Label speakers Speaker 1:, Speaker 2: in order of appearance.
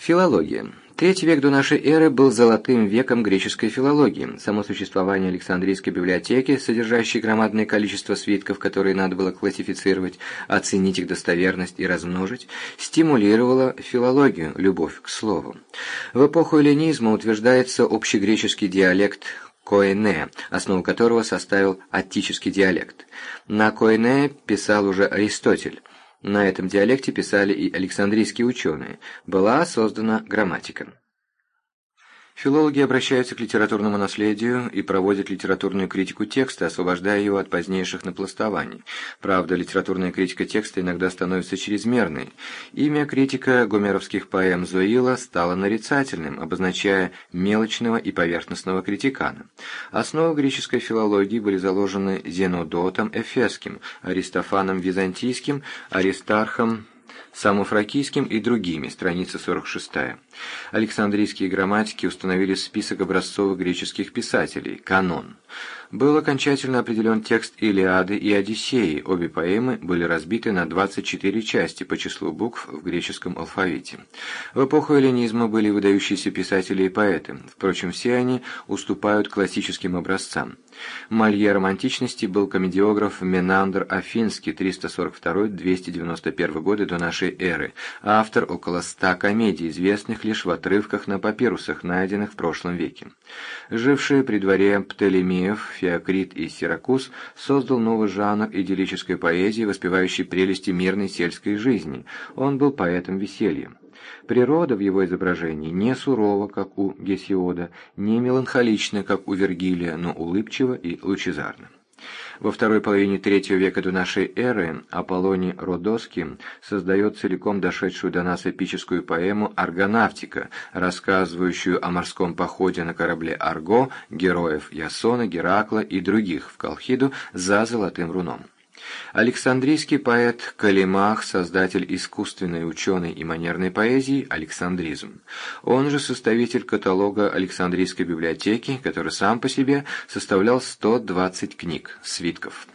Speaker 1: Филология. Третий век до нашей эры был золотым веком греческой филологии. Само существование Александрийской библиотеки, содержащей громадное количество свитков, которые надо было классифицировать, оценить их достоверность и размножить, стимулировало филологию, любовь к слову. В эпоху эллинизма утверждается общегреческий диалект Коэне, основу которого составил аттический диалект. На Коэне писал уже Аристотель. На этом диалекте писали и александрийские ученые. Была создана грамматика. Филологи обращаются к литературному наследию и проводят литературную критику текста, освобождая его от позднейших напластований. Правда, литературная критика текста иногда становится чрезмерной. Имя критика гомеровских поэм Зоила стало нарицательным, обозначая мелочного и поверхностного критикана. Основы греческой филологии были заложены Зенодотом Эфесским, Аристофаном Византийским, Аристархом Самофракийским и другими, страница 46. Александрийские грамматики установили список образцовых греческих писателей, канон. Был окончательно определен текст Илиады и Одиссеи, обе поэмы были разбиты на 24 части по числу букв в греческом алфавите. В эпоху эллинизма были выдающиеся писатели и поэты, впрочем, все они уступают классическим образцам. Мольером античности был комедиограф Менандр Афинский, 342-291 годы до нашей эры, автор около ста комедий, известных лишь в отрывках на папирусах, найденных в прошлом веке. Живший при дворе Птолемеев, Феокрит и Сиракуз создал новый жанр идиллической поэзии, воспевающий прелести мирной сельской жизни. Он был поэтом веселья. Природа в его изображении не сурова, как у Гесиода, не меланхолична, как у Вергилия, но улыбчива и лучезарна. Во второй половине третьего века до нашей эры Аполлоний Родоский создает целиком дошедшую до нас эпическую поэму «Аргонавтика», рассказывающую о морском походе на корабле «Арго», героев Ясона, Геракла и других в Колхиду за золотым руном. Александрийский поэт Калимах, создатель искусственной, ученой и манерной поэзии «Александризм». Он же составитель каталога Александрийской библиотеки, который сам по себе составлял 120 книг, свитков.